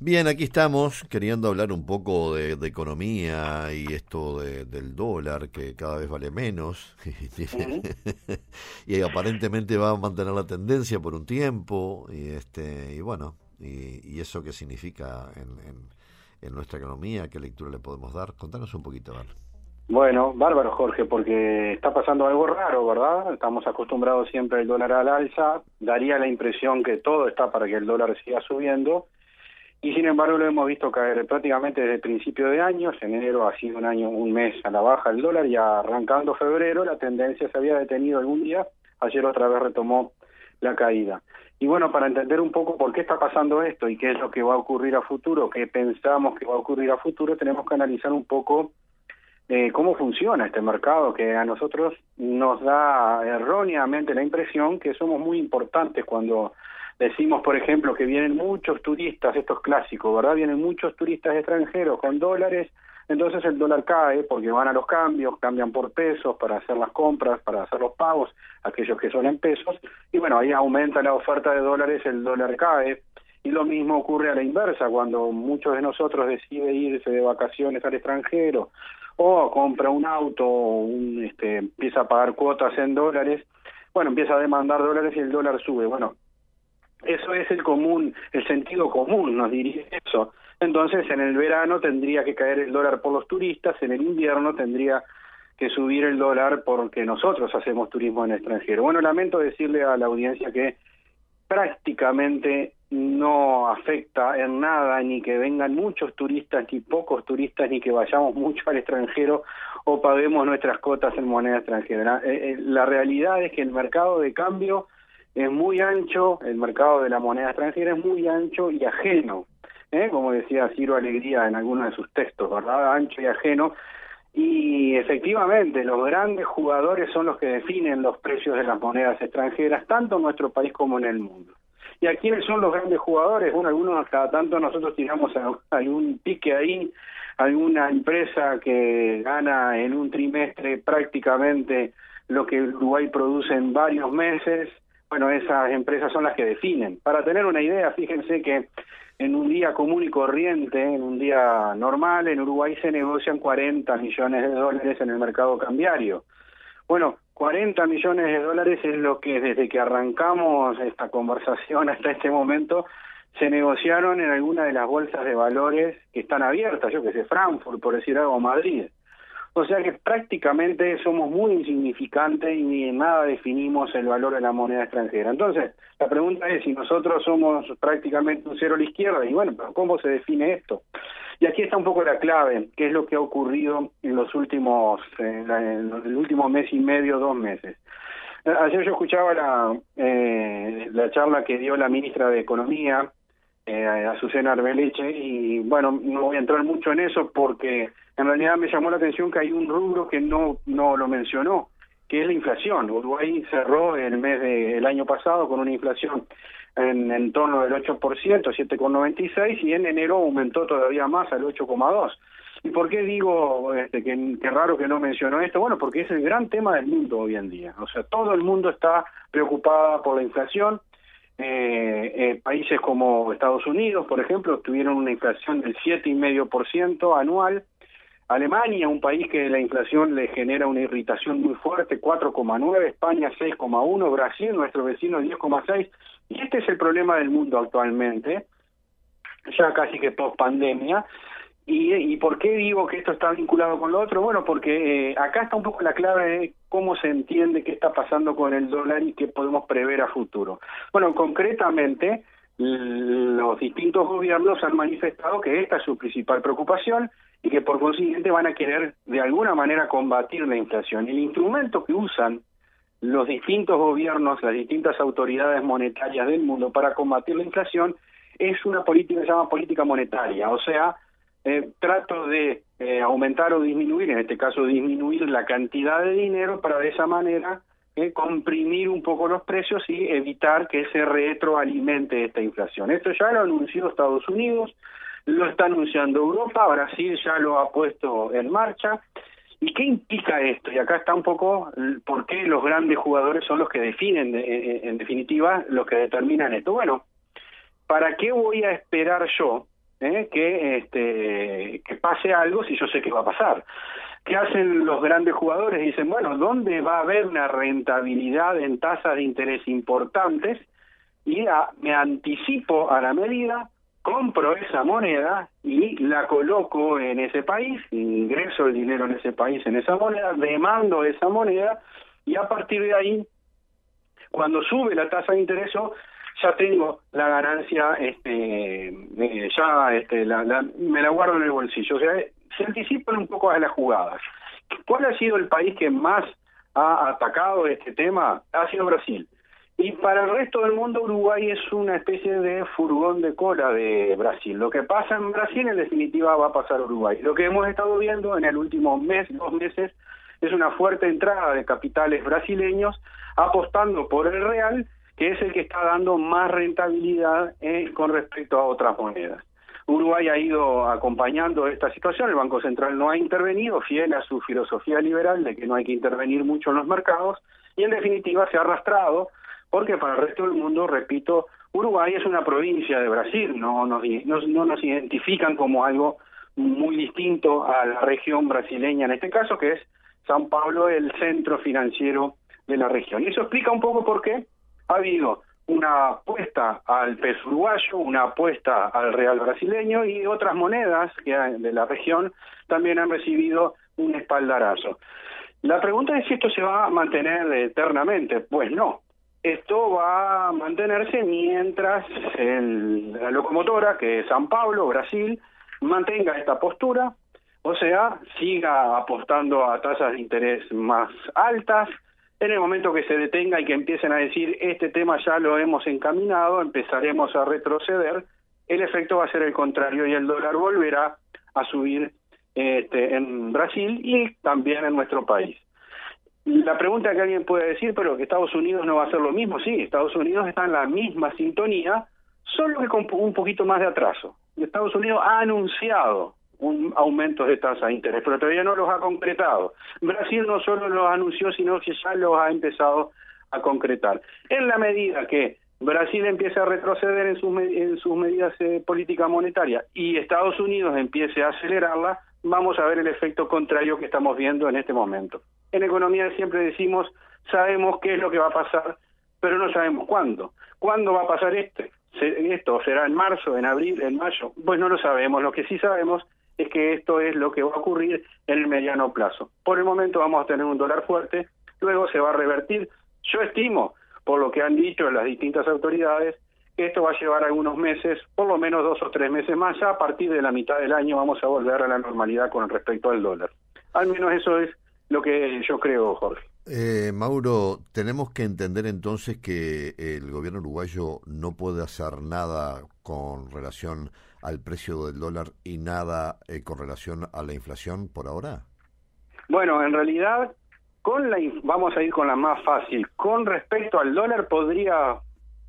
Bien, aquí estamos queriendo hablar un poco de, economía y esto del dólar que cada vez vale menos y aparentemente va a mantener la tendencia por un tiempo y este y bueno y, eso qué significa en, en, nuestra economía, qué lectura le podemos dar. Contanos un poquito, ¿vale? Bueno, bárbaro Jorge, porque está pasando algo raro, ¿verdad? Estamos acostumbrados siempre al dólar al alza, daría la impresión que todo está para que el dólar siga subiendo y sin embargo lo hemos visto caer prácticamente desde el principio de año, en enero ha sido un año, un mes a la baja el dólar y arrancando febrero la tendencia se había detenido algún día, ayer otra vez retomó la caída. Y bueno, para entender un poco por qué está pasando esto y qué es lo que va a ocurrir a futuro, qué pensamos que va a ocurrir a futuro, tenemos que analizar un poco eh, cómo funciona este mercado que a nosotros nos da erróneamente la impresión que somos muy importantes cuando Decimos, por ejemplo, que vienen muchos turistas, estos clásicos, ¿verdad? Vienen muchos turistas extranjeros con dólares, entonces el dólar cae porque van a los cambios, cambian por pesos para hacer las compras, para hacer los pagos, aquellos que son en pesos, y bueno, ahí aumenta la oferta de dólares, el dólar cae, y lo mismo ocurre a la inversa, cuando muchos de nosotros deciden irse de vacaciones al extranjero, o compra un auto, un, este, empieza a pagar cuotas en dólares, bueno, empieza a demandar dólares y el dólar sube. Bueno, eso es el común, el sentido común, nos diría eso. Entonces, en el verano tendría que caer el dólar por los turistas, en el invierno tendría que subir el dólar porque nosotros hacemos turismo en extranjero. Bueno, lamento decirle a la audiencia que prácticamente no afecta en nada ni que vengan muchos turistas ni pocos turistas ni que vayamos mucho al extranjero o paguemos nuestras cotas en moneda extranjera. Eh, eh, la realidad es que el mercado de cambio es muy ancho, el mercado de la moneda extranjera es muy ancho y ajeno, ¿eh? como decía Ciro Alegría en algunos de sus textos, ¿verdad? Ancho y ajeno. Y efectivamente, los grandes jugadores son los que definen los precios de las monedas extranjeras, tanto en nuestro país como en el mundo. ¿Y a quiénes son los grandes jugadores? Bueno, algunos cada tanto nosotros tiramos algún pique ahí, alguna empresa que gana en un trimestre prácticamente lo que Uruguay produce en varios meses, bueno, esas empresas son las que definen. Para tener una idea, fíjense que en un día común y corriente, en un día normal, en Uruguay se negocian 40 millones de dólares en el mercado cambiario. Bueno, 40 millones de dólares es lo que desde que arrancamos esta conversación hasta este momento se negociaron en alguna de las bolsas de valores que están abiertas, yo que sé, Frankfurt, por decir algo, Madrid. O sea que prácticamente somos muy insignificantes y ni en nada definimos el valor de la moneda extranjera. Entonces, la pregunta es si nosotros somos prácticamente un cero a la izquierda, y bueno, pero ¿cómo se define esto? Y aquí está un poco la clave, que es lo que ha ocurrido en los últimos, en, el último mes y medio, dos meses. Ayer yo escuchaba la, eh, la charla que dio la ministra de Economía, eh, Azucena Arbeleche, y bueno, no voy a entrar mucho en eso porque en realidad me llamó la atención que hay un rubro que no, no lo mencionó, que es la inflación. Uruguay cerró el mes del año pasado con una inflación en, en torno del 8%, 7,96, y en enero aumentó todavía más al 8,2. ¿Y por qué digo este, que, que raro que no mencionó esto? Bueno, porque es el gran tema del mundo hoy en día. O sea, todo el mundo está preocupado por la inflación. Eh, eh, países como Estados Unidos, por ejemplo, tuvieron una inflación del 7,5% anual Alemania, un país que la inflación le genera una irritación muy fuerte, 4,9, España 6,1, Brasil, nuestro vecino 10,6. Y este es el problema del mundo actualmente, ya casi que post pandemia. ¿Y, ¿Y por qué digo que esto está vinculado con lo otro? Bueno, porque eh, acá está un poco la clave de cómo se entiende qué está pasando con el dólar y qué podemos prever a futuro. Bueno, concretamente, los distintos gobiernos han manifestado que esta es su principal preocupación y que por consiguiente van a querer de alguna manera combatir la inflación. El instrumento que usan los distintos gobiernos, las distintas autoridades monetarias del mundo para combatir la inflación es una política que se llama política monetaria, o sea, eh, trato de eh, aumentar o disminuir, en este caso disminuir la cantidad de dinero para de esa manera eh, comprimir un poco los precios y evitar que se retroalimente esta inflación. Esto ya lo anunció Estados Unidos, lo está anunciando Europa, Brasil ya lo ha puesto en marcha. ¿Y qué implica esto? Y acá está un poco por qué los grandes jugadores son los que definen, en definitiva, los que determinan esto. Bueno, ¿para qué voy a esperar yo eh, que, este, que pase algo si yo sé que va a pasar? ¿Qué hacen los grandes jugadores? Dicen, bueno, ¿dónde va a haber una rentabilidad en tasas de interés importantes? Y me anticipo a la medida, compro esa moneda y la coloco en ese país, ingreso el dinero en ese país, en esa moneda, demando esa moneda y a partir de ahí, cuando sube la tasa de interés, ya tengo la ganancia, este, eh, ya este, la, me la guardo en el bolsillo. O sea, se anticipan un poco a las jugadas. ¿Cuál ha sido el país que más ha atacado este tema? Ha sido Brasil. Y para el resto del mundo, Uruguay es una especie de furgón de cola de Brasil. Lo que pasa en Brasil, en definitiva, va a pasar a Uruguay. Lo que hemos estado viendo en el último mes, dos meses, es una fuerte entrada de capitales brasileños apostando por el real que es el que está dando más rentabilidad eh, con respecto a otras monedas. Uruguay ha ido acompañando esta situación, el Banco Central no ha intervenido, fiel a su filosofía liberal de que no hay que intervenir mucho en los mercados, y en definitiva se ha arrastrado, porque para el resto del mundo, repito, Uruguay es una provincia de Brasil, no nos, no, no nos identifican como algo muy distinto a la región brasileña en este caso, que es San Pablo, el centro financiero de la región. Y eso explica un poco por qué ha habido una apuesta al peso uruguayo, una apuesta al real brasileño y otras monedas que de la región también han recibido un espaldarazo. La pregunta es si esto se va a mantener eternamente. Pues no. Esto va a mantenerse mientras la locomotora, que es San Pablo, Brasil, mantenga esta postura, o sea, siga apostando a tasas de interés más altas, en el momento que se detenga y que empiecen a decir este tema ya lo hemos encaminado, empezaremos a retroceder, el efecto va a ser el contrario y el dólar volverá a subir este, en Brasil y también en nuestro país. La pregunta que alguien puede decir, pero que Estados Unidos no va a hacer lo mismo, sí, Estados Unidos está en la misma sintonía, solo que con un poquito más de atraso. Estados Unidos ha anunciado un aumento de tasa de interés, pero todavía no los ha concretado. Brasil no solo los anunció, sino que ya los ha empezado a concretar. En la medida que Brasil empiece a retroceder en sus, en sus medidas de política monetaria y Estados Unidos empiece a acelerarla, vamos a ver el efecto contrario que estamos viendo en este momento. En economía siempre decimos, sabemos qué es lo que va a pasar, pero no sabemos cuándo. ¿Cuándo va a pasar este? ¿Esto será en marzo, en abril, en mayo? Pues no lo sabemos. Lo que sí sabemos es que esto es lo que va a ocurrir en el mediano plazo. Por el momento vamos a tener un dólar fuerte, luego se va a revertir. Yo estimo, por lo que han dicho las distintas autoridades, que esto va a llevar algunos meses, por lo menos dos o tres meses más, ya a partir de la mitad del año vamos a volver a la normalidad con respecto al dólar. Al menos eso es lo que yo creo, Jorge. Eh, Mauro, tenemos que entender entonces que el gobierno uruguayo no puede hacer nada con relación al precio del dólar y nada eh, con relación a la inflación por ahora? Bueno, en realidad, con la vamos a ir con la más fácil. Con respecto al dólar, podría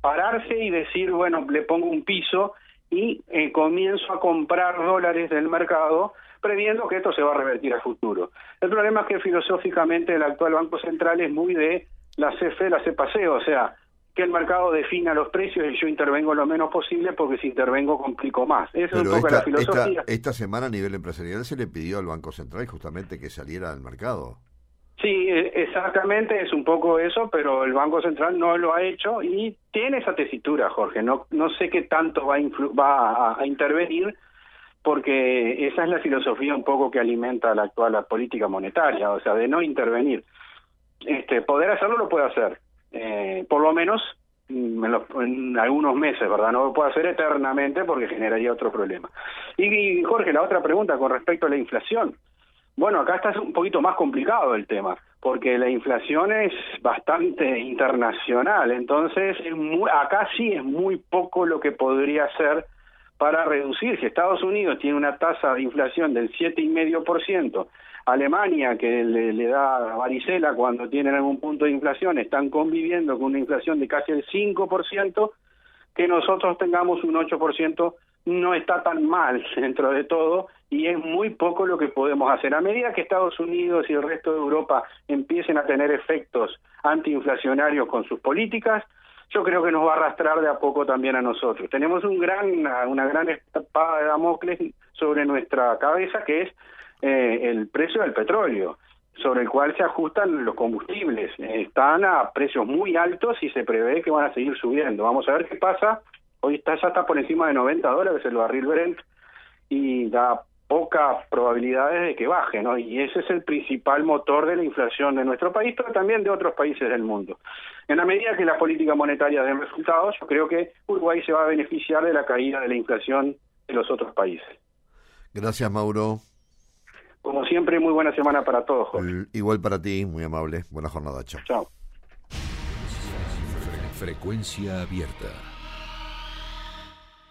pararse y decir, bueno, le pongo un piso y eh, comienzo a comprar dólares del mercado previendo que esto se va a revertir a futuro. El problema es que filosóficamente el actual Banco Central es muy de la CFE, la CEPACE, o sea, que el mercado defina los precios y yo intervengo lo menos posible porque si intervengo complico más. Esa es un poco la filosofía. Esta, semana a nivel empresarial se le pidió al Banco Central justamente que saliera al mercado. Sí, e, exactamente, es un poco eso, pero el Banco Central no lo ha hecho y tiene esa tesitura, Jorge. No, no sé qué tanto va, a, va a, intervenir, porque esa es la filosofía un poco que alimenta la actual política monetaria, o sea, de no intervenir. Este, poder hacerlo lo puede hacer, eh, por lo menos mm, en, algunos meses, ¿verdad? No lo puede hacer eternamente porque generaría otro problema. Y, Jorge, la otra pregunta con respecto a la inflación. Bueno, acá está un poquito más complicado el tema, porque la inflación es bastante internacional, entonces acá sí es muy poco lo que podría ser para reducir, si Estados Unidos tiene una tasa de inflación del 7,5%, Alemania, que le, da varicela cuando tienen algún punto de inflación, están conviviendo con una inflación de casi el 5%, que nosotros tengamos un 8% no está tan mal dentro de todo y es muy poco lo que podemos hacer. A medida que Estados Unidos y el resto de Europa empiecen a tener efectos antiinflacionarios con sus políticas, yo creo que nos va a arrastrar de a poco también a nosotros. Tenemos un gran, una, gran espada de Damocles sobre nuestra cabeza que es eh, el precio del petróleo sobre el cual se ajustan los combustibles. Están a precios muy altos y se prevé que van a seguir subiendo. Vamos a ver qué pasa. Hoy está, ya está por encima de 90 dólares el barril Brent y da pocas probabilidades de que baje, ¿no? Y ese es el principal motor de la inflación de nuestro país, pero también de otros países del mundo. En la medida que la política monetaria dé resultados, yo creo que Uruguay se va a beneficiar de la caída de la inflación de los otros países. Gracias, Mauro. Como siempre, muy buena semana para todos. Igual para ti, muy amable. Buena jornada. Chao. Chao. Frecuencia abierta.